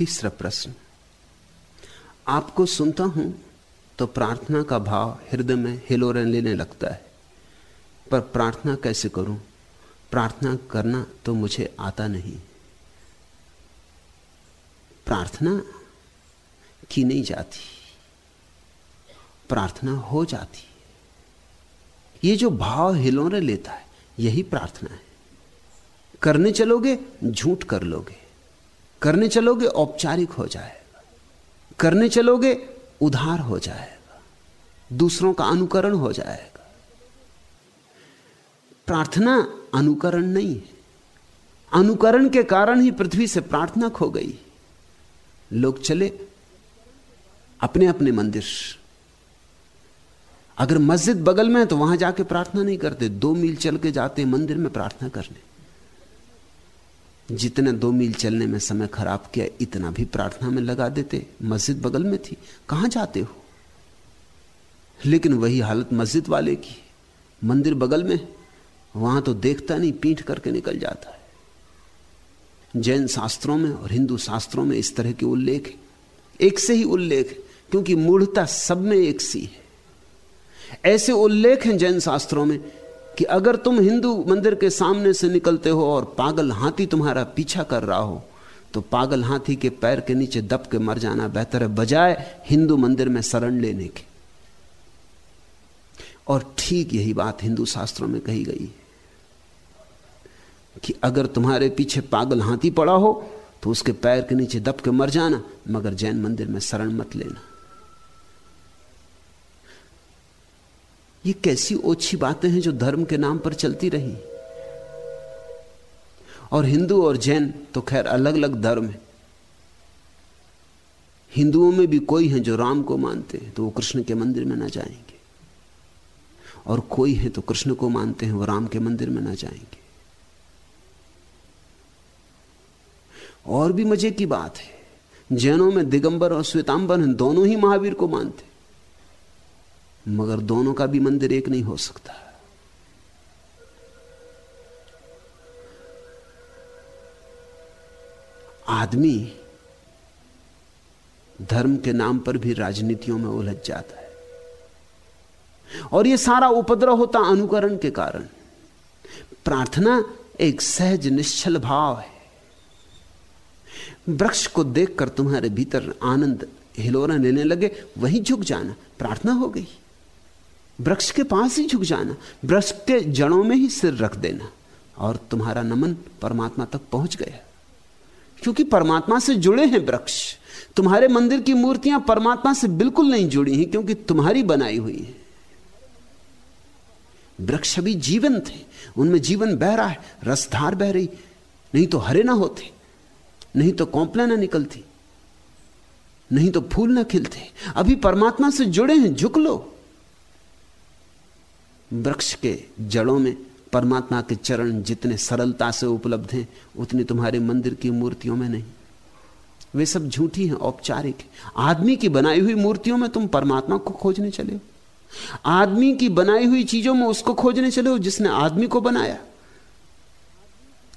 तीसरा प्रश्न। आपको सुनता हूँ तो प्रार्थना का भाव हृदय में हिलोरन लेने लगता है। पर प्रार्थना कैसे करूँ? प्रार्थना करना तो मुझे आता नहीं। प्रार्थना की नहीं जाती। प्रार्थना हो जाती। ये जो भाव हिलोरे लेता है, यही प्रार्थना है। करने चलोगे, झूठ कर लोगे। करने चलोगे औपचारिक हो जाएगा। करने चलोगे उधार हो जाएगा। दूसरों का अनुकरण हो जाएगा। प्रार्थना अनुकरण नहीं है। अनुकरण के कारण ही पृथ्वी से प्रार्थना खो गई। लोग चले अपने अपने मंदिर। अगर मस्जिद बगल में है तो वहाँ जाके प्रार्थना नहीं करते। दो मील चल के जाते मंदिर में प्रार्थना करने। जितने दो मील चलने में समय खराब किया, इतना भी प्रार्थना में लगा देते। मस्जिद बगल में थी। कहाँ जाते हो? लेकिन वही हालत मस्जिद वाले की। मंदिर बगल में, वहाँ तो देखता नहीं, पीठ करके निकल जाता है। जैन शास्त्रों में और हिंदू शास्त्रों में इस तरह के उल्लेख है। एक से ही उल्लेख क्योंकि मूढ़ता सब में एक सी है। ऐसे उल्लेख हैं जैन शास्त्रों में कि अगर तुम हिंदू मंदिर के सामने से निकलते हो और पागल हाथी तुम्हारा पीछा कर रहा हो तो पागल हाथी के पैर के नीचे दब के मर जाना बेहतर है, बजाय हिंदू मंदिर में शरण लेने के। और ठीक यही बात हिंदू शास्त्रों में कही गई कि अगर तुम्हारे पीछे पागल हाथी पड़ा हो तो उसके पैर के नीचे दब के मर जाना, मगर जैन मंदिर में शरण मत लेना। ये कैसी ओछी बातें हैं जो धर्म के नाम पर चलती रही? और हिंदू और जैन तो खैर अलग अलग धर्म है। हिंदुओं में भी कोई है जो राम को मानते हैं तो वो कृष्ण के मंदिर में ना जाएँगे। और कोई है तो कृष्ण को मानते हैं, वो राम के मंदिर में ना जाएँगे। और भी मज़े की बात है। जैनों में दिगंबर और श्वेतांबर हैं, दोनों ही महावीर को मानते मगर दोनों का भी मंदिर एक नहीं हो सकता। आदमी धर्म के नाम पर भी राजनीतियों में उलझ जाता है। और यह सारा उपद्रव होता अनुकरण के कारण। प्रार्थना एक सहज निश्चल भाव है। वृक्ष को देखकर तुम्हारे भीतर आनंद हिलोरा लेने लगे, वहीं झुक जाना, प्रार्थना हो गई। वृक्ष के पास ही झुक जाना, वृक्ष के जड़ों में ही सिर रख देना, और तुम्हारा नमन परमात्मा तक पहुँच गया। क्योंकि परमात्मा से जुड़े हैं वृक्ष, तुम्हारे मंदिर की मूर्तियाँ परमात्मा से बिल्कुल नहीं जुड़ी हैं, क्योंकि तुम्हारी बनाई हुई है। वृक्ष अभी जीवन थे उनमें जीवन बह रहा है, रसधार बह रही, नहीं तो हरे ना होते, नहीं तो कौपला ना निकलती, नहीं तो फूल ना खिलते। अभी परमात्मा से जुड़े हैं, झुक लो। वृक्ष के जड़ों में परमात्मा के चरण जितने सरलता से उपलब्ध हैं, उतने तुम्हारे मंदिर की मूर्तियों में नहीं। वे सब झूठी हैं, औपचारिक आदमी की बनाई हुई मूर्तियों में तुम परमात्मा को खोजने चले हो। आदमी की बनाई हुई चीज़ों में उसको खोजने चले हो जिसने आदमी को बनाया।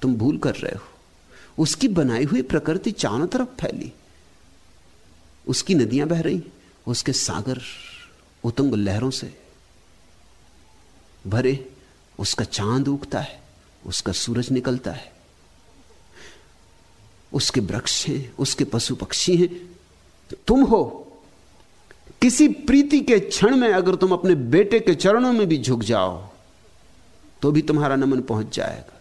तुम भूल कर रहे हो। उसकी बनाई हुई प्रकृति चारों तरफ़ फैली। उसकी नदियाँ बह रही उसके सागर उतंग लहरों से भरे, उसका चाँद उगता है, उसका सूरज निकलता है। उसके वृक्ष हैं, उसके पशु पक्षी हैं तुम हो। किसी प्रीति के क्षण में अगर तुम अपने बेटे के चरणों में भी झुक जाओ तो भी तुम्हारा नमन पहुँच जाएगा।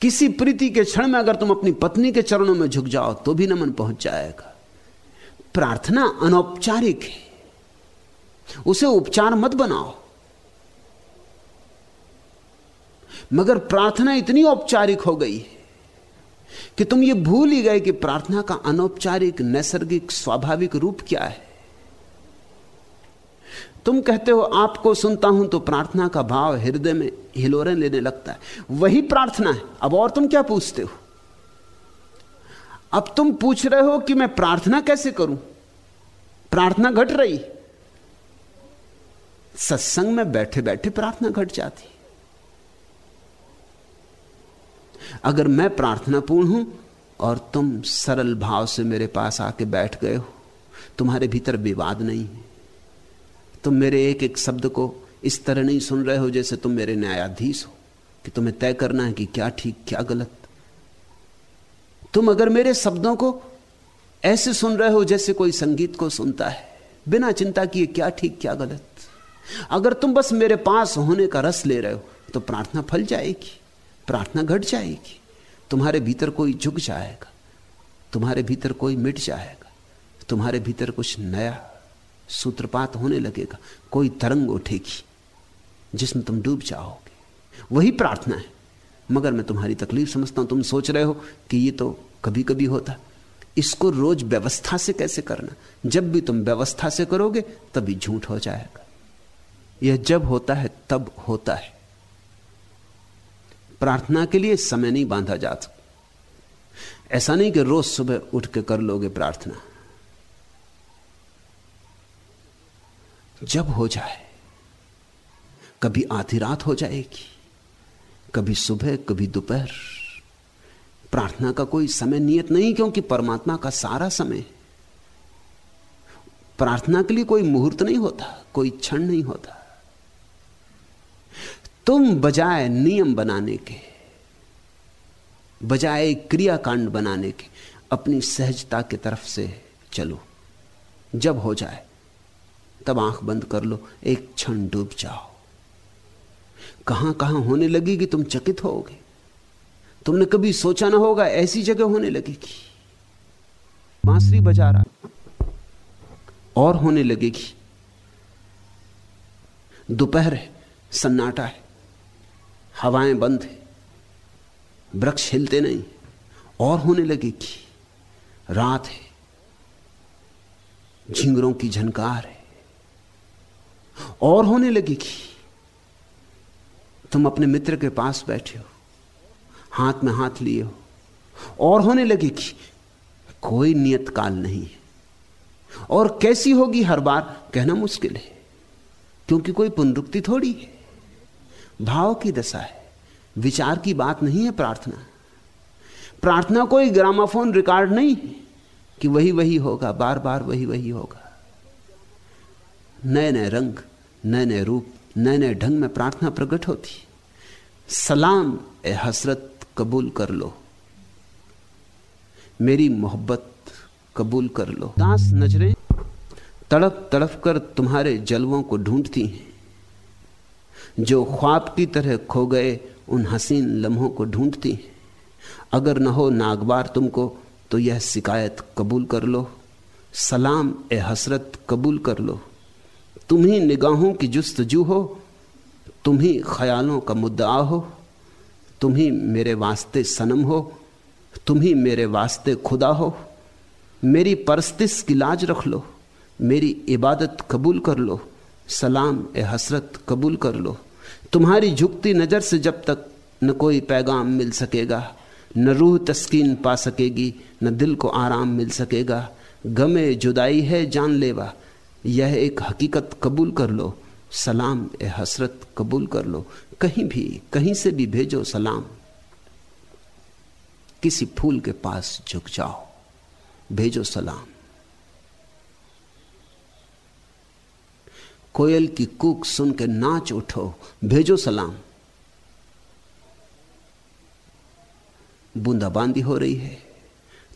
किसी प्रीति के क्षण में अगर तुम अपनी पत्नी के चरणों में झुक जाओ तो भी नमन पहुँच जाएगा। प्रार्थना अनौपचारिक है। उसे उपचार मत बनाओ। मगर प्रार्थना इतनी औपचारिक हो गई है कि तुम ये भूल ही गए कि प्रार्थना का अनौपचारिक, नैसर्गिक, स्वाभाविक रूप क्या है। तुम कहते हो, आपको सुनता हूँ तो प्रार्थना का भाव हृदय में हिलोरे लेने लगता है। वही प्रार्थना है। अब और तुम क्या पूछते हो? अब तुम पूछ रहे हो कि मैं प्रार्थना कैसे करूँ? प्रार्थना घट रही। सत्संग में बैठे बैठे प्रार्थना घट जाती। अगर मैं प्रार्थनापूर्ण हूँ और तुम सरल भाव से मेरे पास आके बैठ गए हो, तुम्हारे भीतर विवाद नहीं है। तुम मेरे एक एक शब्द को इस तरह नहीं सुन रहे हो जैसे तुम मेरे न्यायाधीश हो, कि तुम्हें तय करना है कि क्या ठीक, क्या गलत। तुम अगर मेरे शब्दों को ऐसे सुन रहे हो जैसे कोई संगीत को सुनता है, बिना चिंता किए क्या ठीक, क्या गलत। अगर तुम बस मेरे पास होने का रस ले रहे हो तो प्रार्थना फल जाएगी। प्रार्थना घट जाएगी। तुम्हारे भीतर कोई झुक जाएगा। तुम्हारे भीतर कोई मिट जाएगा। तुम्हारे भीतर कुछ नया सूत्रपात होने लगेगा। कोई तरंग उठेगी, जिसमें तुम डूब जाओगे। वही प्रार्थना है। मगर मैं तुम्हारी तकलीफ़ समझता हूँ। तुम सोच रहे हो कि ये तो कभी कभी होता। इसको रोज व्यवस्था से कैसे करना? जब भी तुम व्यवस्था से करोगे, तभी झूठ हो जाएगा। यह जब होता है, तब होता है। प्रार्थना के लिए समय नहीं बांधा जा सकता ऐसा नहीं कि रोज सुबह उठ के कर लोगे प्रार्थना। जब हो जाए, कभी आधी रात हो जाएगी, कभी सुबह, कभी दोपहर। प्रार्थना का कोई समय नियत नहीं, क्योंकि परमात्मा का सारा समय प्रार्थना के लिए कोई मुहूर्त नहीं होता, कोई क्षण नहीं होता। तुम बजाय नियम बनाने के, बजाय क्रियाकांड बनाने के, अपनी सहजता की तरफ़ से चलो। जब हो जाए, तब आँख बंद कर लो, एक क्षण डूब जाओ। कहाँ कहाँ होने लगेगी तुम चकित होगे। तुमने कभी सोचा ना होगा ऐसी जगह होने लगेगी। बांसुरी बजा रहा, और होने लगेगी। दोपहर है, सन्नाटा है हवाएँ बंद है, वृक्ष हिलते नहीं, और होने लगेगी रात है, झिंगरों की झनकार है, और होने लगेगी तुम अपने मित्र के पास बैठे हो, हाथ में हाथ लिए हो, और होने लगेगी कोई नियत काल नहीं है। और कैसी होगी हर बार, कहना मुश्किल है, क्योंकि कोई पुनरुक्ति थोड़ी है। भाव की दशा है। विचार की बात नहीं है, प्रार्थना। प्रार्थना कोई ग्रामाफोन रिकॉर्ड नहीं कि वही वही होगा, बार बार वही वही होगा। नए नए रंग नए नए रूप नए नए ढंग में प्रार्थना प्रकट होती सलाम ए हसरत, कबूल कर लो। मेरी मोहब्बत, कबूल कर लो। दास नज़रें तड़प तड़प कर तुम्हारे जलवों को ढूंढती हैं। जो ख्वाब की तरह खो गए, उन हसीन लम्हों को ढूंढती अगर न हो नागवार तुमको तो यह शिकायत कबूल कर लो। सलाम ए हसरत कबूल कर लो। तुम ही निगाहों की जुस्तजू हो तुम ही ख्यालों का मुद्दा हो। तुम ही मेरे वास्ते सनम हो तुम ही मेरे वास्ते खुदा हो। मेरी परस्तिस की लाज रख लो, मेरी इबादत कबूल कर लो। सलाम ए हसरत कबूल कर लो। तुम्हारी झुकती नज़र से जब तक न कोई पैगाम मिल सकेगा, न रूह तस्कीन पा सकेगी, न दिल को आराम मिल सकेगा। गमे जुदाई है जानलेवा, यह एक हकीकत कबूल कर लो। सलाम ए हसरत कबूल कर लो। कहीं भी, कहीं से भी भेजो सलाम। किसी फूल के पास झुक जाओ, भेजो सलाम। कोयल की कूक सुन के नाच उठो, भेजो सलाम। बूंदाबांदी हो रही है।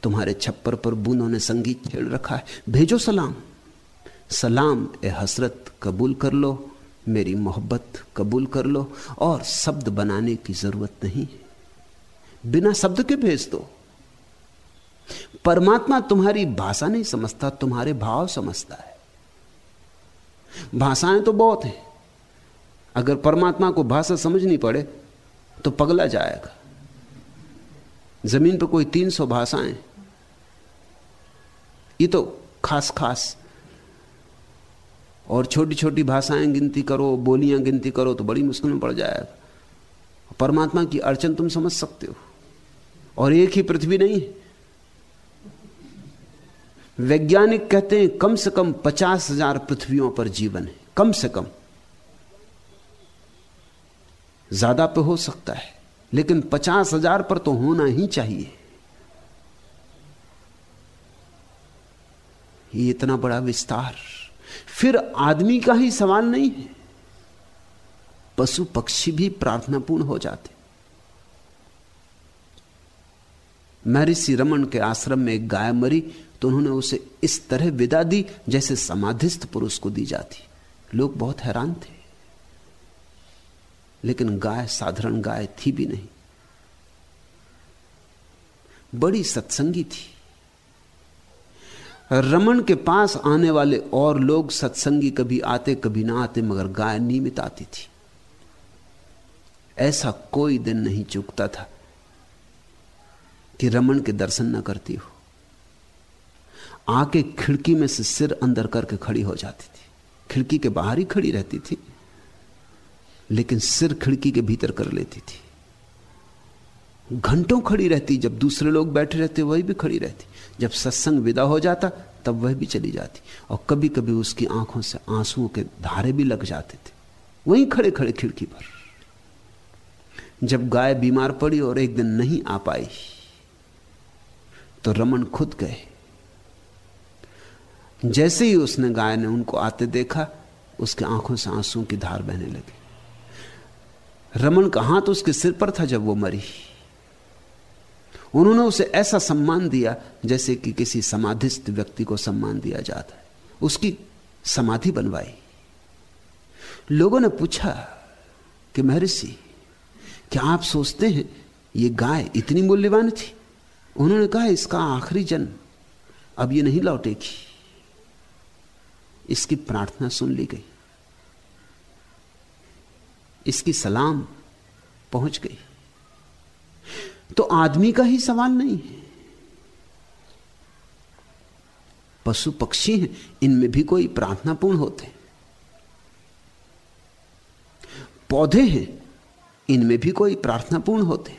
तुम्हारे छप्पर पर बूंदों ने संगीत छेड़ रखा है। भेजो सलाम। सलाम ए हसरत, कबूल कर लो। मेरी मोहब्बत, कबूल कर लो। और शब्द बनाने की ज़रूरत नहीं बिना शब्द के भेज दो। परमात्मा तुम्हारी भाषा नहीं समझता, तुम्हारे भाव समझता है। भाषाएँ तो बहुत हैं। अगर परमात्मा को भाषा समझनी पड़े तो पगला जाएगा। ज़मीन पर कोई तीन सौ भाषाएँ। ये तो खास खास और छोटी छोटी भाषाएँ गिनती करो, बोलियाँ गिनती करो तो बड़ी मुश्किल में पड़ जाएगा। परमात्मा की अड़चन तुम समझ सकते हो। और एक ही पृथ्वी नहीं है। वैज्ञानिक कहते हैं, कम से कम पचास हज़ार पृथ्वियों पर जीवन है। कम से कम। ज़्यादा पे हो सकता है, लेकिन पचास हज़ार पर तो होना ही चाहिए। ये इतना बड़ा विस्तार। फिर आदमी का ही सवाल नहीं है। पशु पक्षी भी प्रार्थनापूर्ण हो जाते। महर्षि रमन के आश्रम में एक गाय मरी। तो उन्होंने उसे इस तरह विदा दी जैसे समाधिस्थ पुरुष को दी जाती। लोग बहुत हैरान थे। लेकिन गाय, साधारण गाय थी भी नहीं। बड़ी सत्संगी थी। रमन के पास आने वाले और लोग सत्संगी कभी आते, कभी ना आते, मगर गाय नियमित आती थी। ऐसा कोई दिन नहीं चुकता था कि रमन के दर्शन न करती हो। आके खिड़की में से सिर अंदर करके खड़ी हो जाती थी। खिड़की के बाहर ही खड़ी रहती थी, लेकिन सिर खिड़की के भीतर कर लेती थी। घंटों खड़ी रहती, जब दूसरे लोग बैठे रहते, वही भी खड़ी रहती। जब सत्संग विदा हो जाता, तब वह भी चली जाती। और कभी कभी उसकी आँखों से आंसुओं के धारे भी लग जाते थे। वहीं खड़े खड़े खिड़की पर। जब गाय बीमार पड़ी और एक दिन नहीं आ पाई तो रमन खुद गए जैसे ही उसने गाय ने उनको आते देखा, उसके आँखों से आँसू की धार बहने लगी। रमन का हाथ तो उसके सिर पर था जब वो मरी। उन्होंने उसे ऐसा सम्मान दिया जैसे कि किसी समाधिस्थ व्यक्ति को सम्मान दिया जाता है। उसकी समाधि बनवाई। लोगों ने पूछा कि, महर्षि, क्या आप सोचते हैं ये गाय इतनी मूल्यवान थी? उन्होंने कहा, इसका आखिरी जन्म अब ये नहीं लौटेगी। इसकी प्रार्थना सुन ली गई। इसकी सलाम पहुँच गई। तो आदमी का ही सवाल नहीं है। पशु पक्षी हैं, इनमें भी कोई प्रार्थनापूर्ण होते पौधे हैं, इनमें भी कोई प्रार्थनापूर्ण होते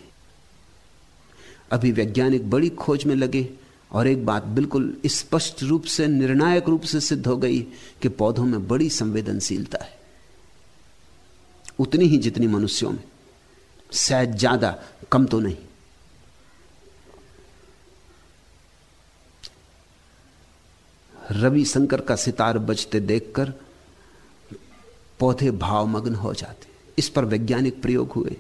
अभी वैज्ञानिक बड़ी खोज में लगे और एक बात बिल्कुल स्पष्ट रूप से, निर्णायक रूप से सिद्ध हो गई कि पौधों में बड़ी संवेदनशीलता है। उतनी ही जितनी मनुष्यों में। शायद ज़्यादा, कम तो नहीं। रविशंकर का सितार बजते देखकर पौधे भावमग्न हो जाते। इस पर वैज्ञानिक प्रयोग हुए।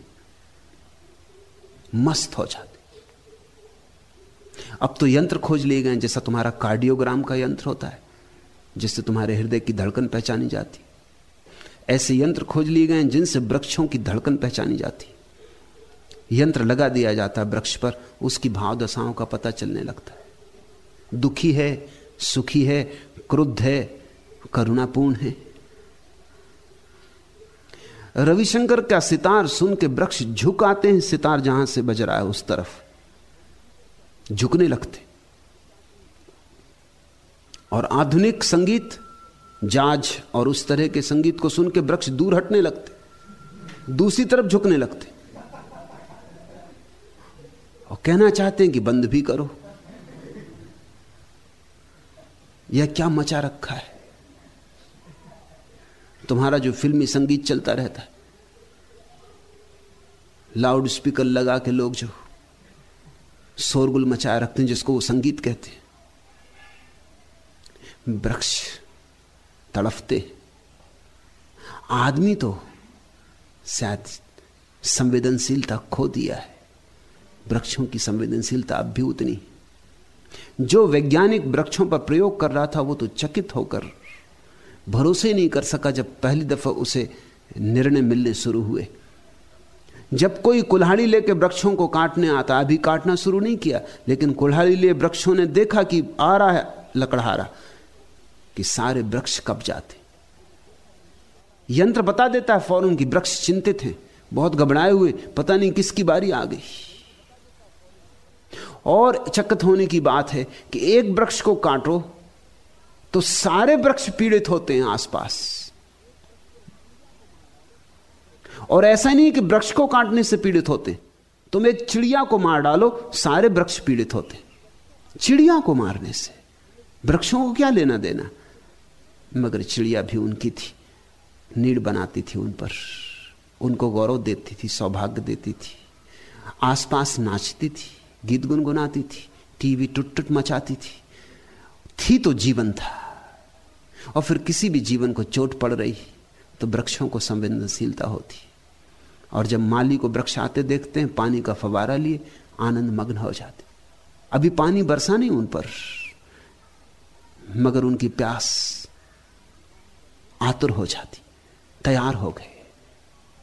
मस्त हो जाते। अब तो यंत्र खोज लिए गए जैसा तुम्हारा कार्डियोग्राम का यंत्र होता है, जिससे तुम्हारे हृदय की धड़कन पहचानी जाती। ऐसे यंत्र खोज लिए गए जिनसे वृक्षों की धड़कन पहचानी जाती। यंत्र लगा दिया जाता है वृक्ष पर, उसकी भाव दशाओं का पता चलने लगता है। दुखी है, सुखी है, क्रुद्ध है, करुणापूर्ण है। रविशंकर का सितार सुन के वृक्ष झुक आते हैं, सितार जहाँ से बज रहा है उस तरफ़। झुकने लगते। और आधुनिक संगीत, जाज और उस तरह के संगीत को सुन के वृक्ष दूर हटने लगते, दूसरी तरफ़ झुकने लगते। और कहना चाहते हैं कि बंद भी करो। यह क्या मचा रखा है? तुम्हारा जो फिल्मी संगीत चलता रहता है लाउड स्पीकर लगा के लोग जो शोरगुल मचाए रखते हैं, जिसको वो संगीत कहते हैं। वृक्ष तड़फते आदमी तो शायद संवेदनशीलता खो दिया है। वृक्षों की संवेदनशीलता अब भी उतनी। जो वैज्ञानिक वृक्षों पर प्रयोग कर रहा था, वो तो चकित होकर भरोसे नहीं कर सका जब पहली दफ़ा उसे निर्णय मिलने शुरू हुए। जब कोई कुल्हाड़ी लेके वृक्षों को काटने आता अभी काटना शुरू नहीं किया, लेकिन कुल्हाड़ी लिए वृक्षों ने देखा कि आ रहा है, लकड़हारा, कि सारे वृक्ष कब जाते। यंत्र बता देता है फ़ौरन की वृक्ष चिंतित हैं, बहुत घबराए हुए, पता नहीं किसकी बारी आ गई। और चकित होने की बात है कि एक वृक्ष को काटो तो सारे वृक्ष पीड़ित होते हैं आसपास। और ऐसा नहीं कि वृक्ष को काटने से पीड़ित होते। तुम एक चिड़िया को मार डालो, सारे वृक्ष पीड़ित होते। चिड़िया को मारने से वृक्षों को क्या लेना देना? मगर चिड़िया भी उनकी थी, नीड बनाती थी उन पर। उनको गौरव देती थी, सौभाग्य देती थी। आसपास नाचती थी, गीत गुनगुनाती थी, टीवी टुट टुट मचाती थी। थी तो जीवन था, और फिर किसी भी जीवन को चोट पड़ रही तो वृक्षों को संवेदनशीलता होती। और जब माली को वृक्ष आते देखते हैं, पानी का फवारा लिए, आनंद मग्न हो जाते। अभी पानी बरसा नहीं उन पर, मगर उनकी प्यास आतुर हो जाती, तैयार हो गए।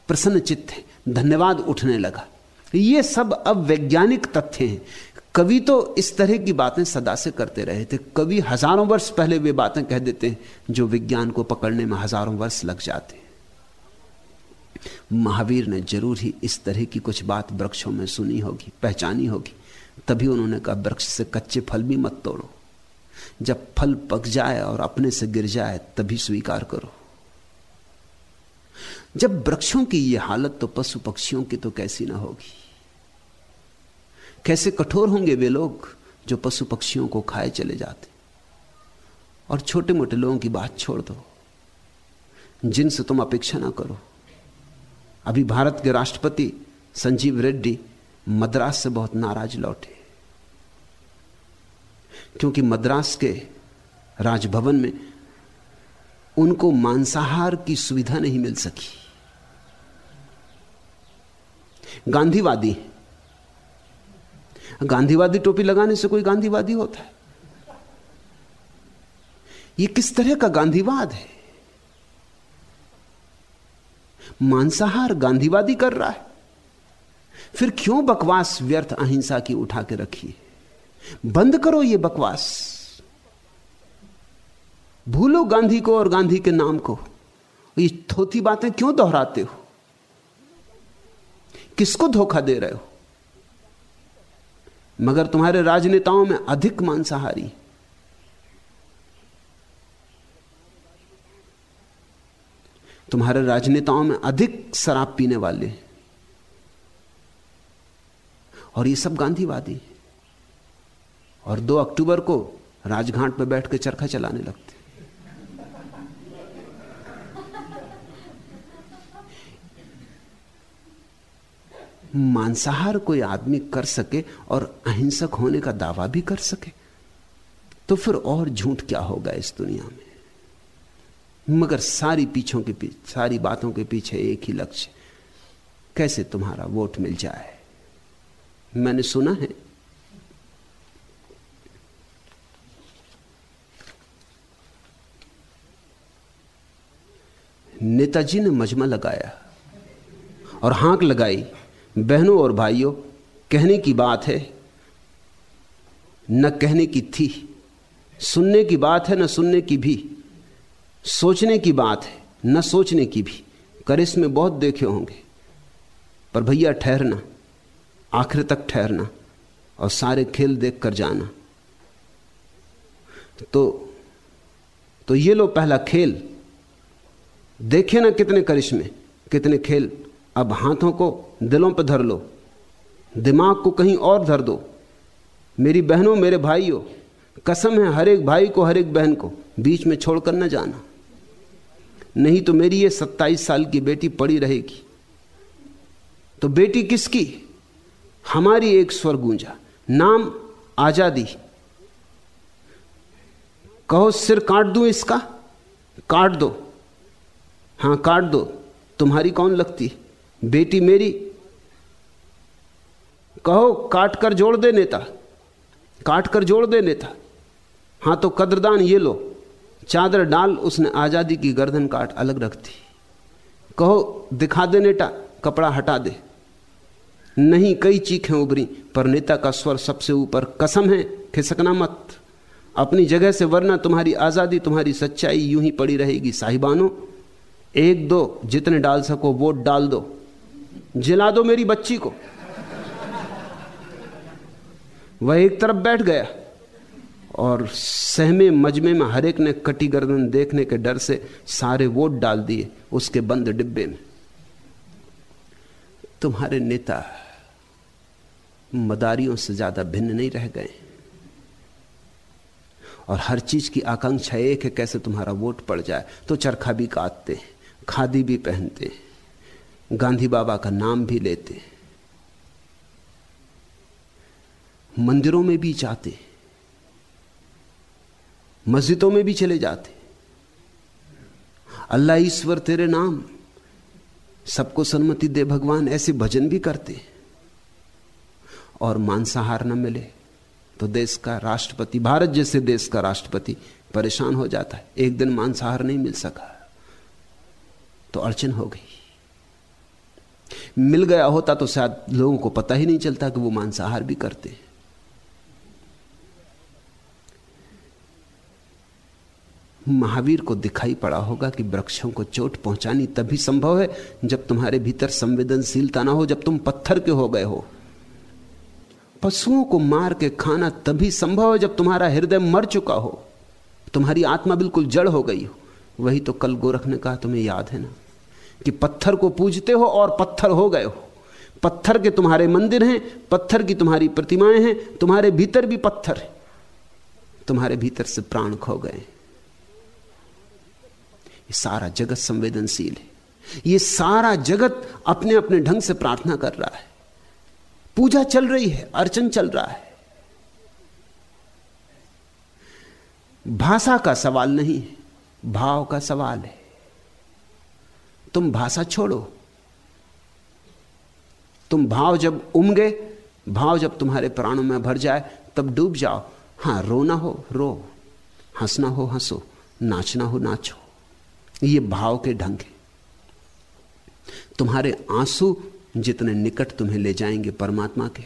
प्रसन्न चित्त है, धन्यवाद उठने लगा। ये सब अब वैज्ञानिक तथ्य हैं। कवि तो इस तरह की बातें सदा से करते रहे थे। कवि हज़ारों वर्ष पहले वे बातें कह देते हैं, जो विज्ञान को पकड़ने में हज़ारों वर्ष लग जाते हैं। महावीर ने ज़रूर ही इस तरह की कुछ बात वृक्षों में सुनी होगी, पहचानी होगी। तभी उन्होंने कहा, वृक्ष से कच्चे फल भी मत तोड़ो। जब फल पक जाए और अपने से गिर जाए, तभी स्वीकार करो। जब वृक्षों की यह हालत तो पशु पक्षियों की तो कैसी ना होगी। कैसे कठोर होंगे वे लोग, जो पशु पक्षियों को खाए चले जाते। और छोटे मोटे लोगों की बात छोड़ दो। जिनसे तुम अपेक्षा ना करो। अभी भारत के राष्ट्रपति संजीव रेड्डी मद्रास से बहुत नाराज़ लौटे। क्योंकि मद्रास के राजभवन में उनको मांसाहार की सुविधा नहीं मिल सकी। गांधीवादी गांधीवादी टोपी लगाने से कोई गांधीवादी होता है? यह किस तरह का गांधीवाद है? मांसाहार गांधीवादी कर रहा है। फिर क्यों बकवास व्यर्थ अहिंसा की उठा के रखी बंद करो ये बकवास। भूलो गांधी को और गांधी के नाम को। ये थोथी बातें क्यों दोहराते हो? किसको धोखा दे रहे हो? मगर तुम्हारे राजनेताओं में अधिक मांसाहारी तुम्हारे राजनेताओं में अधिक शराब पीने वाले। और ये सब गांधीवादी। और दो अक्टूबर को राजघाट पर बैठ के चरखा चलाने लगते। मांसाहार कोई आदमी कर सके और अहिंसक होने का दावा भी कर सके तो फिर और झूठ क्या होगा इस दुनिया में? मगर सारी पीछों के पीछे सारी बातों के पीछे एक ही लक्ष्य, कैसे तुम्हारा वोट मिल जाए? मैंने सुना है। नेताजी ने मजमा लगाया और हांक लगाई, बहनों और भाइयों, कहने की बात है, न कहने की थी, सुनने की बात है, न सुनने की भी। सोचने की बात है, न सोचने की भी। करिश्मे बहुत देखे होंगे। पर भैया ठहरना, आखिर तक ठहरना और सारे खेल देख कर जाना। तो तो ये लो पहला खेल। देखे ना कितने करिश्मे, कितने खेल। अब हाथों को दिलों पर धर लो। दिमाग को कहीं और धर दो। मेरी बहनों, मेरे भाइयों, कसम है हर एक भाई को, हर एक बहन को। बीच में छोड़कर न जाना। नहीं तो मेरी ये सत्ताईस साल की बेटी पड़ी रहेगी। तो बेटी किसकी? हमारी एक स्वर गूंजा नाम आज़ादी। कहो, सिर काट दूँ इसका? काट दो। हाँ, काट दो। तुम्हारी कौन लगती? बेटी मेरी। कहो, काट कर जोड़ दे नेता। काट कर जोड़ दे नेता। हाँ तो कदरदान ये लो। चादर डाल, उसने आज़ादी की गर्दन काट, अलग रख दी। कहो, दिखा दे नेटा कपड़ा हटा दे। नहीं, कई चीखें उभरी, पर नेता का स्वर सबसे ऊपर कसम है, खिसकना मत। अपनी जगह से वरना तुम्हारी आज़ादी, तुम्हारी सच्चाई यूँ ही पड़ी रहेगी, साहिबानों। एक दो, जितने डाल सको वोट डाल दो। जिला दो मेरी बच्ची को। वह एक तरफ़ बैठ गया। और सहमे मजमे में हर एक ने कटी गर्दन देखने के डर से सारे वोट डाल दिए उसके बंद डिब्बे में। तुम्हारे नेता मदारियों से ज़्यादा भिन्न नहीं रह गए। और हर चीज़ की आकांक्षा एक है कैसे तुम्हारा वोट पड़ जाए। तो चरखा भी काटते, खादी भी पहनते, गांधी बाबा का नाम भी लेते, मंदिरों में भी जाते। मस्जिदों में भी चले जाते। अल्लाह ईश्वर तेरे नाम, सबको सन्मति दे, भगवान ऐसे भजन भी करते। और मांसाहार न मिले तो देश का राष्ट्रपति, भारत जैसे देश का राष्ट्रपति परेशान हो जाता है। एक दिन मांसाहार नहीं मिल सका तो अड़चन हो गई। मिल गया होता तो शायद लोगों को पता ही नहीं चलता कि वो मांसाहार भी करते। हैं महावीर को दिखाई पड़ा होगा कि वृक्षों को चोट पहुंचानी तभी संभव है जब तुम्हारे भीतर संवेदनशीलता ना हो, जब तुम पत्थर के हो गए हो। पशुओं को मार के खाना तभी संभव है जब तुम्हारा हृदय मर चुका हो। तुम्हारी आत्मा बिल्कुल जड़ हो गई हो। वही तो कल गोरख ने कहा, तुम्हें याद है ना कि पत्थर को पूजते हो और पत्थर हो गए हो। पत्थर के तुम्हारे मंदिर हैं, पत्थर की तुम्हारी प्रतिमाएँ हैं, तुम्हारे भीतर भी पत्थर है। तुम्हारे भीतर से प्राण खो गए ये सारा जगत संवेदनशील है। ये सारा जगत अपने अपने ढंग से प्रार्थना कर रहा है। पूजा चल रही है, अर्चन चल रहा है। भाषा का सवाल नहीं है, भाव का सवाल है। तुम भाषा छोड़ो। तुम भाव जब उमगे, भाव जब तुम्हारे प्राणों में भर जाए, तब डूब जाओ। हाँ, रोना हो, रो। हंसना हो, हंसो। नाचना हो, नाचो। ये भाव के ढंग है। तुम्हारे आँसू जितने निकट तुम्हें ले जाएँगे परमात्मा के,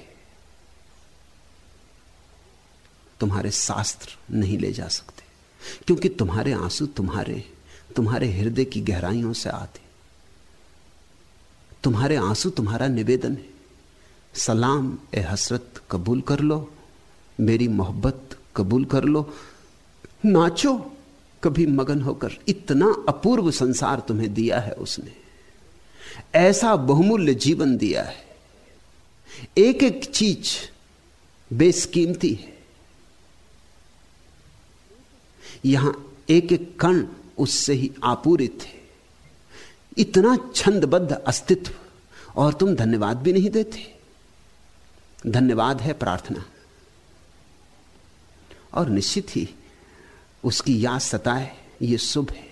तुम्हारे शास्त्र नहीं ले जा सकते, क्योंकि तुम्हारे आँसू तुम्हारे तुम्हारे हृदय की गहराइयों से आते। तुम्हारे आँसू तुम्हारा निवेदन है। सलाम ए हसरत, कबूल कर लो। मेरी मोहब्बत कबूल कर लो। नाचो। कभी मगन होकर इतना अपूर्व संसार तुम्हें दिया है उसने। ऐसा बहुमूल्य जीवन दिया है। एक एक चीज़ बेसकीमती है। यहाँ एक एक कण उससे ही आपूरित है। इतना छंदबद्ध अस्तित्व और तुम धन्यवाद भी नहीं देते। धन्यवाद है प्रार्थना। और निश्चित ही उसकी याद सताए, ये शुभ है।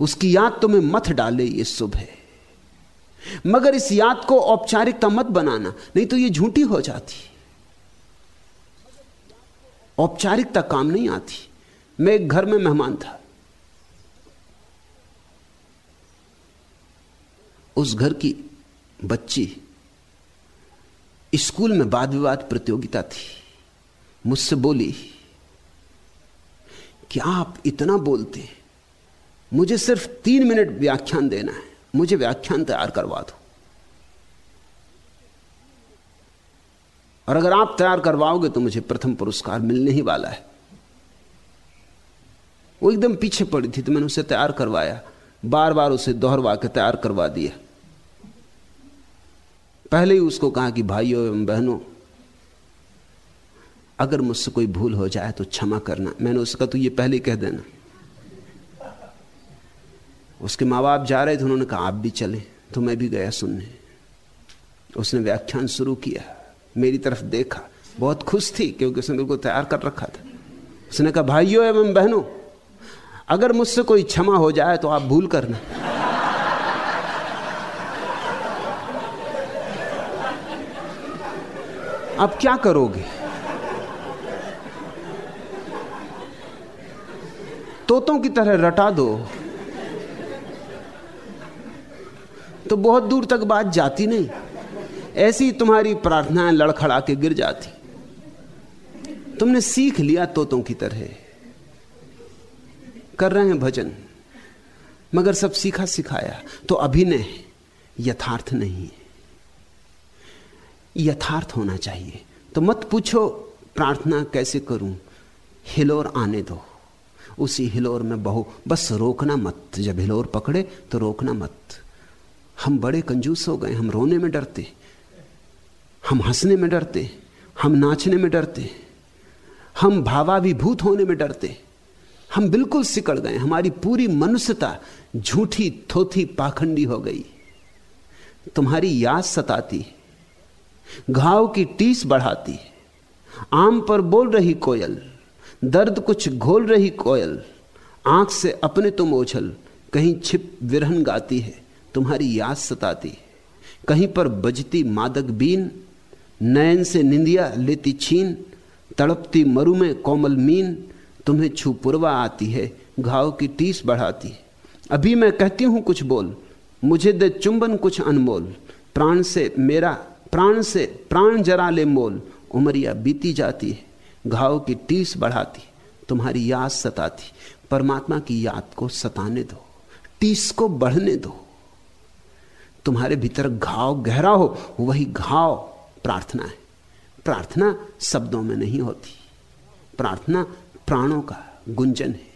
उसकी याद तुम्हें मत डाले, ये शुभ है। मगर इस याद को औपचारिकता मत बनाना, नहीं तो ये झूठी हो जाती। औपचारिकता काम नहीं आती। मैं एक घर में मेहमान था। उस घर की बच्ची स्कूल में वाद विवाद प्रतियोगिता थी। मुझसे बोली कि आप इतना बोलते हैं। मुझे सिर्फ़ तीन मिनट व्याख्यान देना है। मुझे व्याख्यान तैयार करवा दो। और अगर आप तैयार करवाओगे तो मुझे प्रथम पुरस्कार मिलने ही वाला है। वो एकदम पीछे पड़ी थी तो मैंने उसे तैयार करवाया। बार बार उसे दोहरवा के तैयार करवा दिया। पहले ही उसको कहा कि भाइयों एवं बहनों अगर मुझसे कोई भूल हो जाए तो क्षमा करना। मैंने उसका तो ये पहले कह देना। उसके माँ बाप जा रहे थे, उन्होंने कहा, आप भी चले तो मैं भी गया सुनने। उसने व्याख्यान शुरू किया, मेरी तरफ़ देखा, बहुत खुश थी, क्योंकि उसने बिल्कुल तैयार कर रखा था। उसने कहा, भाइयों, एवं बहनों, अगर मुझसे कोई क्षमा हो जाए तो आप भूल करना। आप क्या करोगे? तोतों की तरह रटा दो। तो बहुत दूर तक बात जाती नहीं। ऐसी तुम्हारी प्रार्थनाएँ लड़खड़ा के गिर जाती। तुमने सीख लिया तोतों की तरह। कर रहे हैं भजन, मगर सब सीखा सिखाया तो अभिनय यथार्थ नहीं है। यथार्थ होना चाहिए। तो मत पूछो, प्रार्थना कैसे करूँ? हिलोर आने दो। उसी हिलोर में बहु। बस रोकना मत। जब हिलोर पकड़े तो रोकना मत। हम बड़े कंजूस हो गए, हम रोने में डरते। हम हंसने में डरते, हम नाचने में डरते। हम भावाभिभूत होने में डरते। हम बिल्कुल सिकड़ गए। हमारी पूरी मनुष्यता झूठी थोथी पाखंडी हो गई। तुम्हारी याद सताती, घाव की टीस बढ़ाती। आम पर बोल रही कोयल। दर्द कुछ घोल रही कोयल, आँख से अपने तुम ओझल कहीं छिप विरहन गाती है, तुम्हारी याद सताती है। कहीं पर बजती मादक बीन, नयन से निंदिया लेती छीन, तड़पती मरु में कोमल मीन, तुम्हें छू पुरवा आती है, घाव की टीस बढ़ाती है। अभी मैं कहती हूँ कुछ बोल, मुझे दे चुंबन कुछ अनमोल, प्राण से मेरा, प्राण से प्राण जरा ले मोल, उमरिया बीती जाती है। घाव की टीस बढ़ाती, तुम्हारी याद सताती, परमात्मा की याद को सताने दो टीस को बढ़ने दो। तुम्हारे भीतर घाव गहरा हो, वही घाव प्रार्थना है। प्रार्थना शब्दों में नहीं होती, प्रार्थना प्राणों का गुंजन है।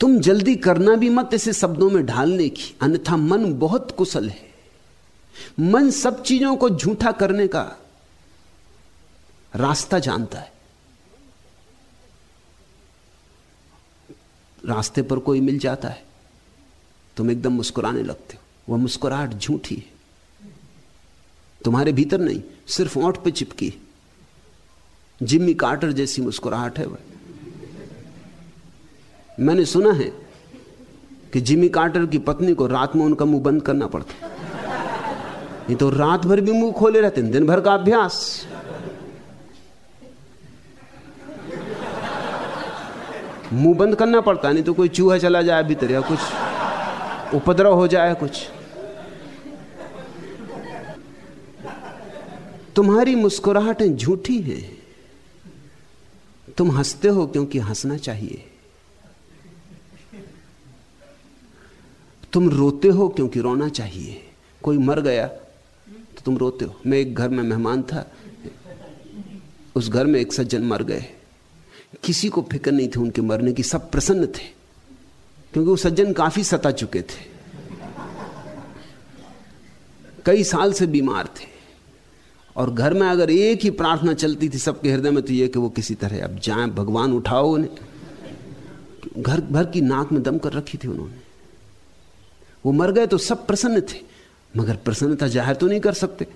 तुम जल्दी करना भी मत, इसे शब्दों में ढालने की, अन्यथा मन बहुत कुशल है। मन सब चीज़ों को झूठा करने का रास्ता जानता है। रास्ते पर कोई मिल जाता है, तुम एकदम मुस्कुराने लगते हो। वह मुस्कुराहट झूठी है। तुम्हारे भीतर नहीं, सिर्फ़ ओंठ पे चिपकी जिम्मी कार्टर जैसी मुस्कुराहट है वह। मैंने सुना है कि जिमी कार्टर की पत्नी को रात में उनका मुँह बंद करना पड़ता नहीं तो रात भर भी मुँह खोले रहते दिन भर का अभ्यास। मुँह बंद करना पड़ता नहीं तो कोई चूहा चला जाए भीतर या कुछ, उपद्रव हो जाए कुछ। तुम्हारी मुस्कुराहटें झूठी हैं। तुम हँसते हो क्योंकि हंसना चाहिए। तुम रोते हो क्योंकि रोना चाहिए। कोई मर गया तो तुम रोते हो। मैं एक घर में मेहमान था। उस घर में एक सज्जन मर गए। किसी को फ़िक्र नहीं थी उनके मरने की, सब प्रसन्न थे। क्योंकि वो सज्जन काफ़ी सता चुके थे। कई साल से बीमार थे। और घर में अगर एक ही प्रार्थना चलती थी सबके हृदय में तो ये कि वो किसी तरह, अब जाए, भगवान उठाओ उन्हें। घर भर की नाक में दम कर रखी थी उन्होंने। वो मर गए तो सब प्रसन्न थे। मगर प्रसन्नता ज़ाहिर तो नहीं कर सकते।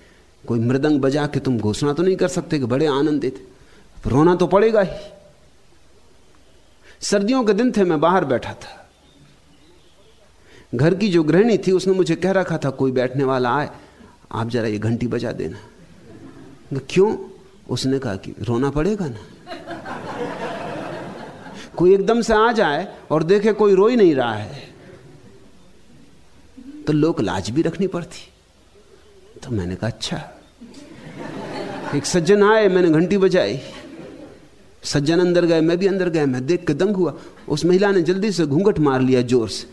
कोई मृदंग बजा के तुम घोषणा तो नहीं कर सकते कि बड़े आनंदित रोना तो पड़ेगा ही। सर्दियों के दिन थे, मैं बाहर बैठा था। घर की जो गृहिणी थी, उसने मुझे कह रखा था, कोई बैठने वाला आए, आप जरा ये घंटी बजा देना। क्यों? उसने कहा कि, रोना पड़ेगा ना। कोई एकदम से आ जाए और देखे कोई रो ही नहीं रहा है। तो लोग लाज भी रखनी पड़ती। तो मैंने कहा अच्छा। एक सज्जन आए, मैंने घंटी बजाई। सज्जन अंदर गए, मैं भी अंदर गया, मैं देख के दंग हुआ। उस महिला ने जल्दी से घूंघट मार लिया ज़ोर से।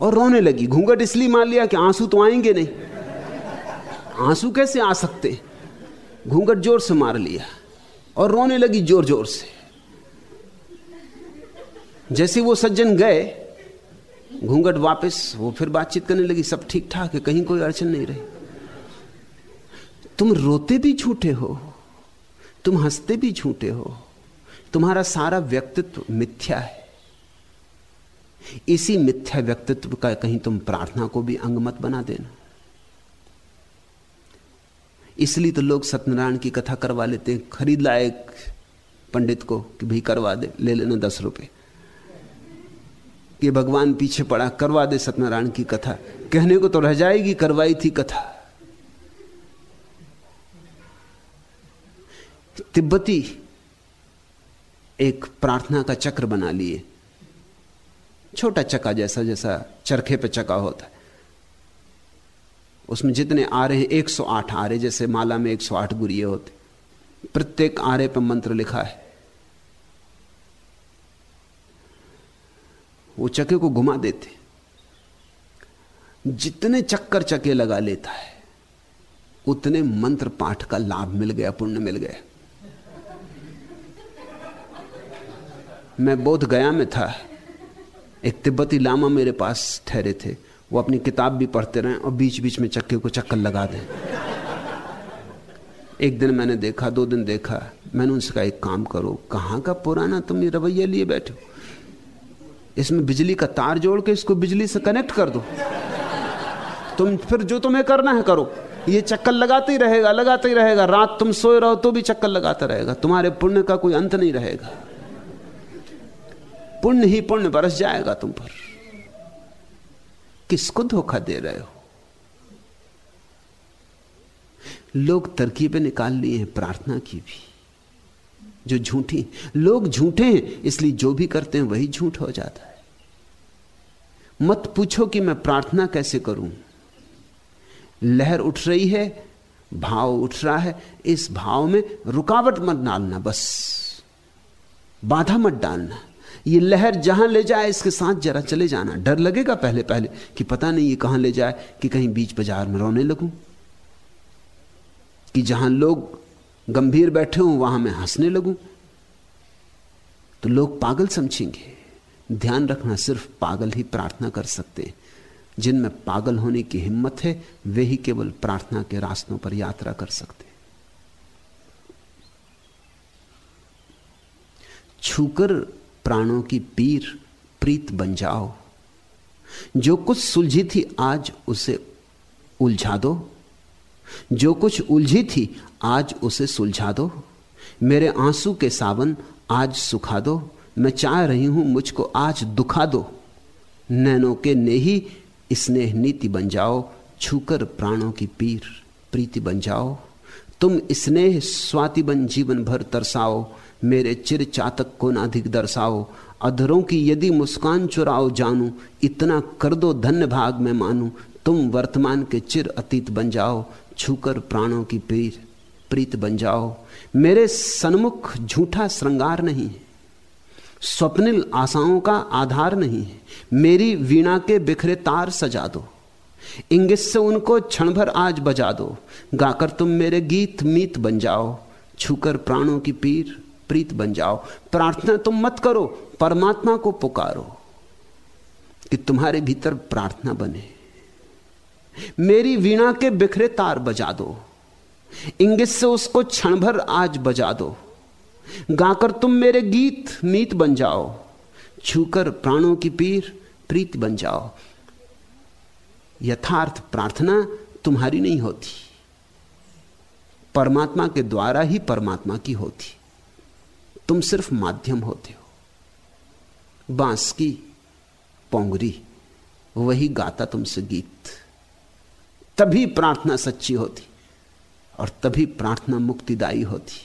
और रोने लगी, घूंघट इसलिए मार लिया कि आँसू तो आएँगे नहीं। आँसू कैसे आ सकते? घूंघट ज़ोर से मार लिया और रोने लगी ज़ोर ज़ोर से। जैसे वो सज्जन गए घूंघट वापस, वो फिर बातचीत करने लगी, सब ठीक ठाक है, कहीं कोई अड़चन नहीं रही। तुम रोते भी झूठे हो, तुम हँसते भी झूठे हो, तुम्हारा सारा व्यक्तित्व मिथ्या है। इसी मिथ्या व्यक्तित्व का कहीं तुम प्रार्थना को भी अंगमत बना देना। इसलिए तो लोग सत्यनारायण की कथा करवा लेते हैं, खरीद लाए पंडित को कि भाई करवा दे, ले लेना दस रुपए। कि भगवान पीछे पड़ा, करवा दे सत्यनारायण की कथा। कहने को तो रह जाएगी, करवाई थी कथा। तिब्बती एक प्रार्थना का चक्र बना लिए। छोटा चक्का जैसा जैसा चरखे पे चक्का होता है। उसमें जितने आरे हैं 108 आरे, जैसे माला में 108 गुरिये होते। प्रत्येक आरे पर मंत्र लिखा है। वो चके को घुमा देते जितने चक्कर चके लगा लेता है, उतने मंत्र पाठ का लाभ मिल गया, पुण्य मिल गया। मैं बोध गया में था। एक तिब्बती लामा मेरे पास ठहरे थे। वो अपनी किताब भी पढ़ते रहे और बीच बीच में चक्के को चक्कर लगा दें। एक दिन मैंने देखा, दो दिन देखा, मैंने उनसे कहा, एक काम करो, कहाँ का पुराना तुम ये रवैया लिए बैठे हो? इसमें बिजली का तार जोड़ के इसको बिजली से कनेक्ट कर दो। तुम फिर जो तुम्हें करना है करो। ये चक्कर लगाते ही रहेगा, लगाते ही रहेगा। रात तुम सोए रहो तो भी चक्कर लगाता रहेगा। तुम्हारे पुण्य का कोई अंत नहीं रहेगा। पुण्य ही पुण्य बरस जाएगा तुम पर। किसको धोखा दे रहे हो? लोग तरकीबें निकाल लिए हैं, प्रार्थना की भी। जो झूठी, लोग झूठे हैं, इसलिए जो भी करते हैं वही झूठ हो जाता है। मत पूछो कि मैं प्रार्थना कैसे करूँ। लहर उठ रही है, भाव उठ रहा है, इस भाव में रुकावट मत डालना बस। बाधा मत डालना। ये लहर जहाँ ले जाए, इसके साथ जरा चले जाना। डर लगेगा पहले पहले कि पता नहीं ये कहाँ ले जाए कि कहीं बीच बाज़ार में रोने लगूं। कि जहाँ लोग गंभीर बैठे हूँ, वहाँ मैं हंसने लगूं। तो लोग पागल समझेंगे। ध्यान रखना, सिर्फ़ पागल ही प्रार्थना कर सकते हैं। जिनमें पागल होने की हिम्मत है, वे ही केवल प्रार्थना के रास्तों पर यात्रा कर सकते छूकर प्राणों की पीर, प्रीत बन जाओ। जो कुछ सुलझी थी, आज उसे उलझा दो। जो कुछ उलझी थी, आज उसे सुलझा दो। मेरे आँसू के सावन आज सुखा दो। मैं चाह रही हूँ मुझको आज दुखा दो। नैनों के नेही स्नेह नीति बन जाओ। छूकर प्राणों की पीर प्रीति बन जाओ। तुम स्नेह स्वाति बन जीवन भर तरसाओ। मेरे चिर चातक को नाधिक दर्शाओ अधरों की यदि मुस्कान चुराओ जानू। इतना कर दो धन्य भाग में मानू। तुम वर्तमान के चिर अतीत बन जाओ। छूकर प्राणों की पीर, प्रीत बन जाओ। मेरे सन्मुख झूठा श्रृंगार नहीं है। स्वप्निल आशाओं का आधार नहीं है। मेरी वीणा के बिखरे तार सजा दो। इंगित से उनको क्षण भर आज बजा दो। गाकर तुम मेरे गीत मीत बन जाओ। छूकर प्राणों की पीर, प्रीत बन जाओ। प्रार्थना तुम मत करो, परमात्मा को पुकारो। कि तुम्हारे भीतर प्रार्थना बने। मेरी वीणा के बिखरे तार बजा दो। इंगित से उसको क्षण भर आज बजा दो। गाकर तुम मेरे गीत मीत बन जाओ। छूकर प्राणों की पीर प्रीत बन जाओ। यथार्थ प्रार्थना तुम्हारी नहीं होती। परमात्मा के द्वारा ही परमात्मा की होती। तुम सिर्फ़ माध्यम होते हो। बाँस की पोंगरी, वही गाता तुमसे गीत। तभी प्रार्थना सच्ची होती और तभी प्रार्थना मुक्तिदायी होती।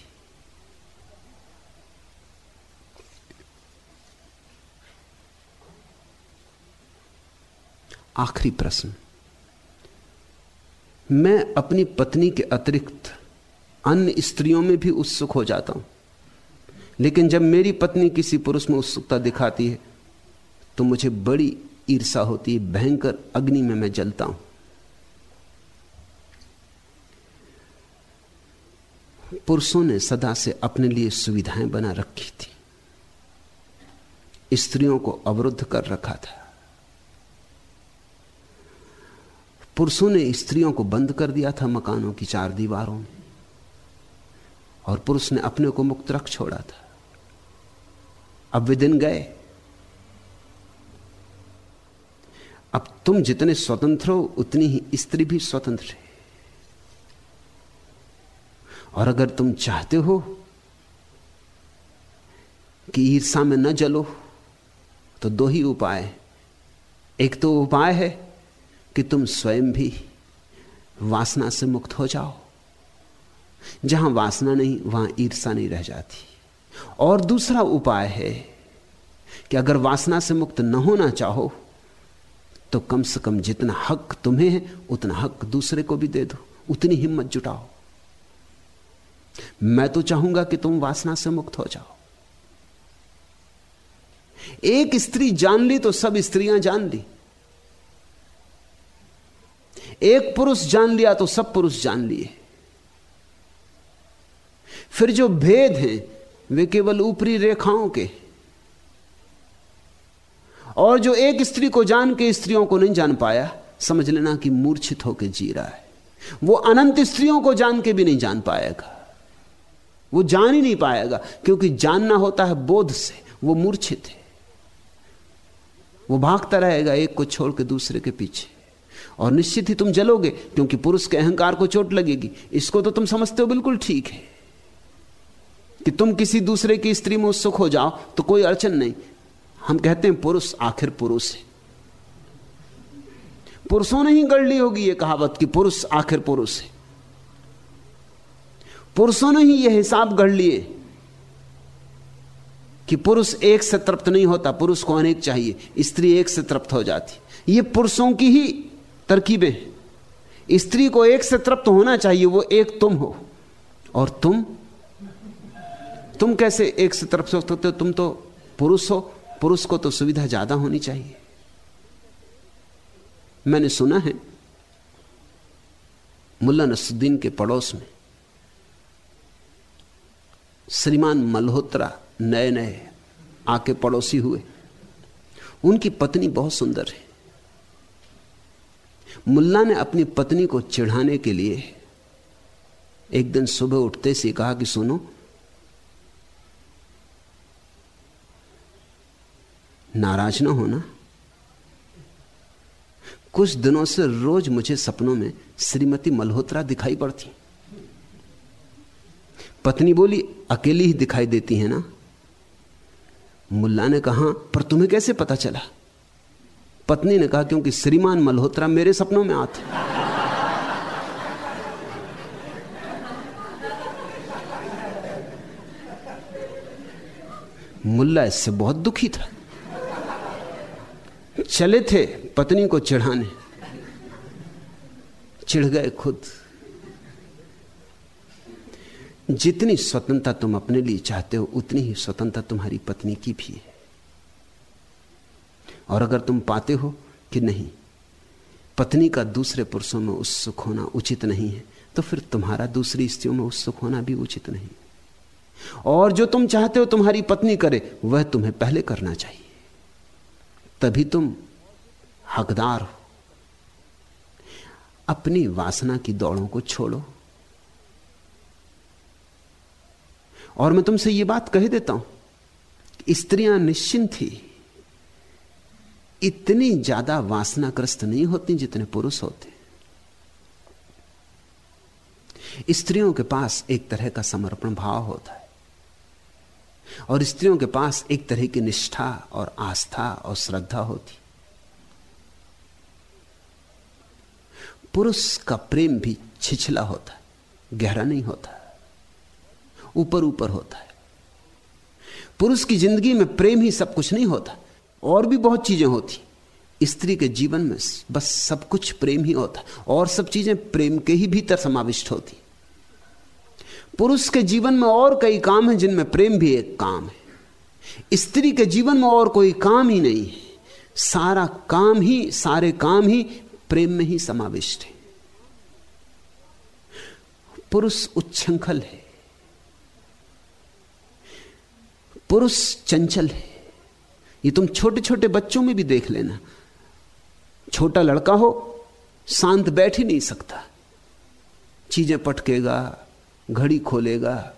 आखिरी प्रश्न। मैं अपनी पत्नी के अतिरिक्त अन्य स्त्रियों में भी उत्सुक हो जाता हूँ। लेकिन जब मेरी पत्नी किसी पुरुष में उत्सुकता दिखाती है तो मुझे बड़ी ईर्षा होती है, भयंकर अग्नि में मैं जलता हूँ। पुरुषों ने सदा से अपने लिए सुविधाएँ बना रखी थी। स्त्रियों को अवरुद्ध कर रखा था। पुरुषों ने स्त्रियों को बंद कर दिया था मकानों की चार दीवारों में, और पुरुष ने अपने को मुक्त रख छोड़ा था। अब वे दिन गए। अब तुम जितने स्वतंत्र हो, उतनी ही स्त्री भी स्वतंत्र है। और अगर तुम चाहते हो कि ईर्षा में न जलो तो दो ही उपाय। एक तो उपाय है कि तुम स्वयं भी वासना से मुक्त हो जाओ। जहाँ वासना नहीं, वहाँ ईर्षा नहीं रह जाती। और दूसरा उपाय है कि अगर वासना से मुक्त न होना चाहो तो कम से कम जितना हक तुम्हें है, उतना हक दूसरे को भी दे दो। उतनी हिम्मत जुटाओ। मैं तो चाहूँगा कि तुम वासना से मुक्त हो जाओ। एक स्त्री जान ली तो सब स्त्रियाँ जान ली। एक पुरुष जान लिया तो सब पुरुष जान लिए। फिर जो भेद हैं, वे केवल ऊपरी रेखाओं के। और जो एक स्त्री को जान के स्त्रियों को नहीं जान पाया, समझ लेना कि मूर्छित होकर जी रहा है। वो अनंत स्त्रियों को जान के भी नहीं जान पाएगा। वो जान ही नहीं पाएगा, क्योंकि जानना होता है बोध से, वो मूर्छित है। वो भागता रहेगा एक को छोड़ के दूसरे के पीछे। और निश्चित ही तुम जलोगे, क्योंकि पुरुष के अहंकार को चोट लगेगी। इसको तो तुम समझते हो बिल्कुल ठीक है। कि तुम किसी दूसरे की स्त्री में उत्सुक हो जाओ तो कोई अड़चन नहीं। हम कहते हैं पुरुष आखिर पुरुष है। पुरुषों ने ही गढ़ ली होगी यह कहावत कि पुरुष आखिर पुरुष है। पुरुषों ने ही यह हिसाब गढ़ लिए कि पुरुष एक से तृप्त नहीं होता, पुरुष को अनेक चाहिए, स्त्री एक से तृप्त हो जाती। ये पुरुषों की ही तरकीबें हैं। स्त्री को एक से तृप्त होना चाहिए, वो एक तुम हो। और तुम? तुम कैसे एक से तृप्त हो सकते हो? तुम तो पुरुष हो, पुरुष को तो सुविधा ज़्यादा होनी चाहिए। मैंने सुना है, मुल्ला नसुद्दीन के पड़ोस में श्रीमान मल्होत्रा नए नए आके पड़ोसी हुए। उनकी पत्नी बहुत सुंदर है। मुल्ला ने अपनी पत्नी को चिढ़ाने के लिए एक दिन सुबह उठते से कहा कि सुनो, नाराज़ ना होना। कुछ दिनों से रोज मुझे सपनों में श्रीमती मल्होत्रा दिखाई पड़ती। पत्नी बोली, अकेली ही दिखाई देती है ना? मुल्ला ने कहा, पर तुम्हें कैसे पता चला? पत्नी ने कहा, क्योंकि श्रीमान मल्होत्रा मेरे सपनों में आते मुल्ला इससे बहुत दुखी था। चले थे पत्नी को चिढ़ाने। चिढ़ गए खुद। जितनी स्वतंत्रता तुम अपने लिए चाहते हो, उतनी ही स्वतंत्रता तुम्हारी पत्नी की भी है। और अगर तुम पाते हो कि नहीं, पत्नी का दूसरे पुरुषों में उत्सुक होना उचित नहीं है तो फिर तुम्हारा दूसरी स्त्रियों में उत्सुक होना भी उचित नहीं। और जो तुम चाहते हो तुम्हारी पत्नी करे, वह तुम्हें पहले करना चाहिए। तभी तुम हकदार हो। अपनी वासना की दौड़ों को छोड़ो। और मैं तुमसे यह बात कह देता हूँ स्त्रियाँ निश्चिंत थी। इतनी ज़्यादा वासनाग्रस्त नहीं होती जितने पुरुष होते। स्त्रियों के पास एक तरह का समर्पण भाव होता है। और स्त्रियों के पास एक तरह की निष्ठा और आस्था और श्रद्धा होती। पुरुष का प्रेम भी छिछला होता है गहरा नहीं होता। ऊपर ऊपर होता है। पुरुष की ज़िंदगी में प्रेम ही सब कुछ नहीं होता, और भी बहुत चीज़ें होती। स्त्री के जीवन में बस सब कुछ प्रेम ही होता, और सब चीज़ें प्रेम के ही भीतर समाविष्ट होती। पुरुष के जीवन में और कई काम हैं जिनमें प्रेम भी एक काम है। स्त्री के जीवन में और कोई काम ही नहीं है। सारा काम ही, सारे काम ही प्रेम में ही समाविष्ट है। पुरुष उच्छृंखल है। पुरुष चंचल है। ये तुम छोटे छोटे बच्चों में भी देख लेना। छोटा लड़का हो, शांत बैठ ही नहीं सकता। चीज़ें पटकेगा, घड़ी खोलेगा,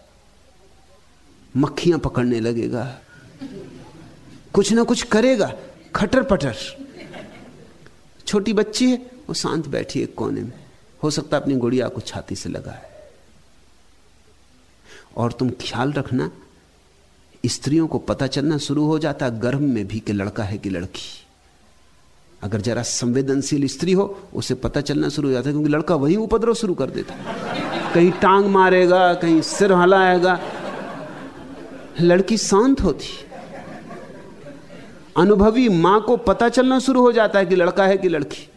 मक्खियाँ पकड़ने लगेगा। कुछ ना कुछ करेगा खटर पटर छोटी बच्ची है, वो शांत बैठी एक कोने में। हो सकता अपनी गुड़िया को छाती से लगाए। और तुम ख्याल रखना स्त्रियों को पता चलना शुरू हो जाता गर्भ में भी कि लड़का है कि लड़की। अगर जरा संवेदनशील स्त्री हो, उसे पता चलना शुरू हो जाता है, क्योंकि लड़का वही उपद्रव शुरू कर देता कहीं टांग मारेगा, कहीं सिर हलाएगा। लड़की शांत होती। अनुभवी माँ को पता चलना शुरू हो जाता है कि लड़का है कि लड़की।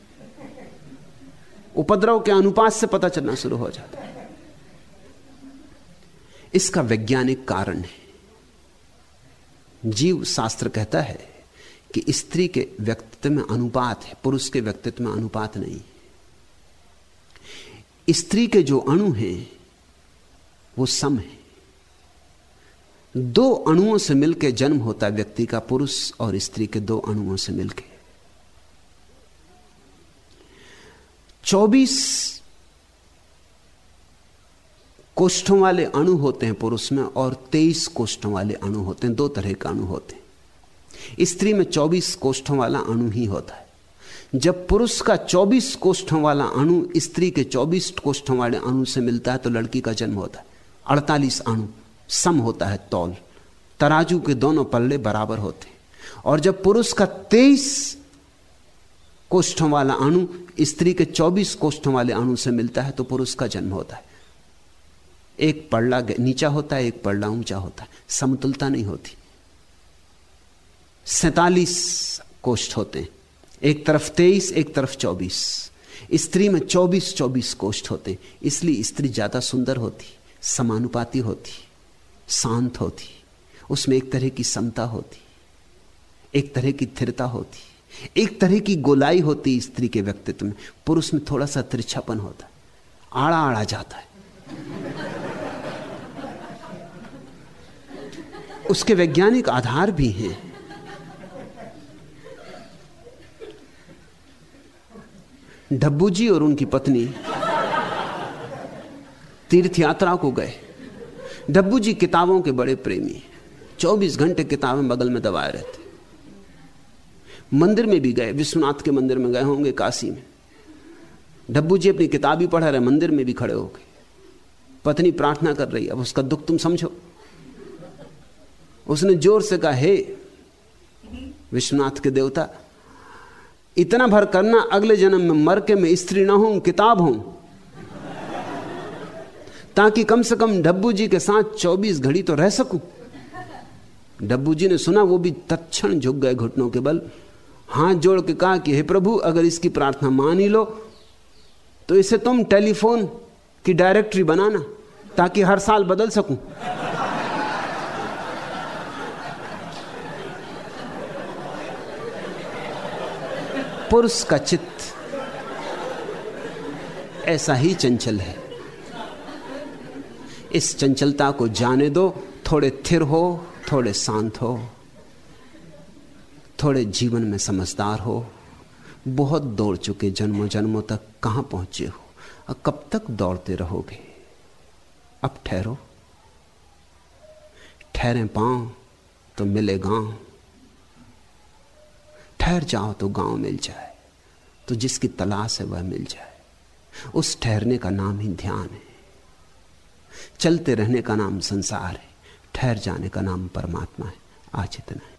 उपद्रव के अनुपात से पता चलना शुरू हो जाता है। इसका वैज्ञानिक कारण है। जीव शास्त्र कहता है कि स्त्री के व्यक्तित्व में अनुपात है, पुरुष के व्यक्तित्व में अनुपात नहीं स्त्री के जो अणु हैं, वो सम है। दो अणुओं से मिलकर जन्म होता है व्यक्ति का, पुरुष और स्त्री के दो अणुओं से मिलकर चौबीस कोष्ठों वाले अणु होते हैं पुरुष में और तेईस कोष्ठों वाले अणु होते हैं, दो तरह के अणु होते हैं। स्त्री में चौबीस कोष्ठों वाला अणु ही होता है। जब पुरुष का 24 कोष्ठों वाला अणु स्त्री के 24 कोष्ठों वाले अणु से मिलता है तो लड़की का जन्म होता है। 48 अणु सम होता है तौल। तराजू के दोनों पल्ले बराबर होते हैं। और जब पुरुष का 23 कोष्ठों वाला अणु स्त्री के 24 कोष्ठों वाले अणु से मिलता है तो पुरुष का जन्म होता है। एक पड़ला नीचा होता है, एक पड़ला ऊँचा होता है। समतुलता नहीं होती। सैतालीस कोष्ठ होते हैं। एक तरफ़ तेईस, एक तरफ़ चौबीस। स्त्री में चौबीस चौबीस कोष्ठ होते हैं। इसलिए स्त्री ज़्यादा सुंदर होती, समानुपाती होती, शांत होती। उसमें एक तरह की समता होती, एक तरह की स्थिरता होती, एक तरह की गोलाई होती स्त्री के व्यक्तित्व में। पुरुष में थोड़ा सा तिरछापन होता आड़ा आड़ा जाता है। उसके वैज्ञानिक आधार भी हैं। डब्बू जी और उनकी पत्नी तीर्थ यात्रा को गए। डब्बू जी किताबों के बड़े प्रेमी 24 घंटे किताबें बगल में दबाए रहते। मंदिर में भी गए, विश्वनाथ के मंदिर में गए होंगे काशी में। डब्बू जी अपनी किताब ही पढ़ा रहे, मंदिर में भी खड़े हो गए। पत्नी प्रार्थना कर रही है, अब उसका दुख तुम समझो। उसने ज़ोर से कहा, हे विश्वनाथ के देवता, इतना भर करना, अगले जन्म में मर के मैं स्त्री ना हूँ, किताब हूँ। ताकि कम से कम डब्बू जी के साथ 24 घड़ी तो रह सकूँ। डब्बू जी ने सुना, वो भी तत्क्षण झुक गए घुटनों के बल। हाथ जोड़ के कहा कि, हे प्रभु, अगर इसकी प्रार्थना मान ही लो तो इसे तुम टेलीफोन की डायरेक्टरी बनाना, ताकि हर साल बदल सकूँ। पुरुष का चित्त ऐसा ही चंचल है। इस चंचलता को जाने दो, थोड़े थिर हो, थोड़े शांत हो, थोड़े जीवन में समझदार हो। बहुत दौड़ चुके जन्मों जन्मों तक कहाँ पहुँचे हो? और कब तक दौड़ते रहोगे? अब ठहरो। ठहरे पाँव तो मिले गाँव ठहर जाओ तो गाँव मिल जाए तो जिसकी तलाश है वह मिल जाए। उस ठहरने का नाम ही ध्यान है। चलते रहने का नाम संसार है, ठहर जाने का नाम परमात्मा है। आज इतना।